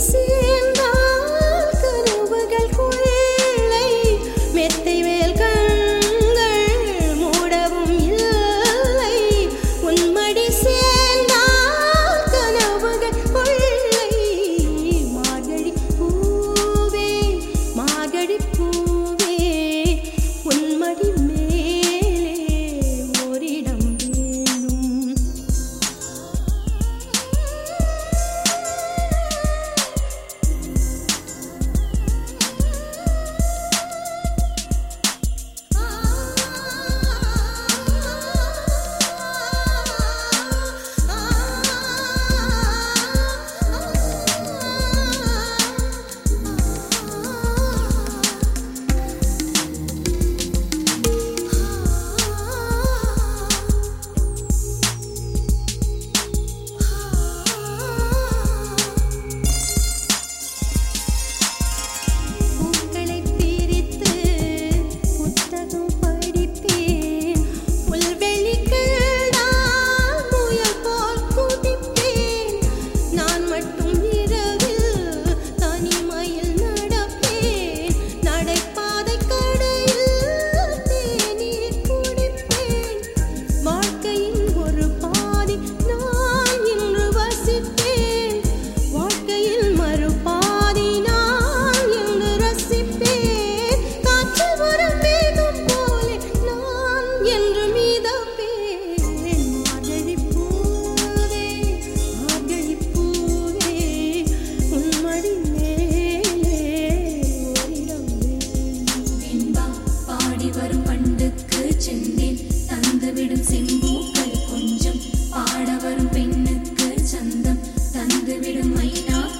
see. Marina.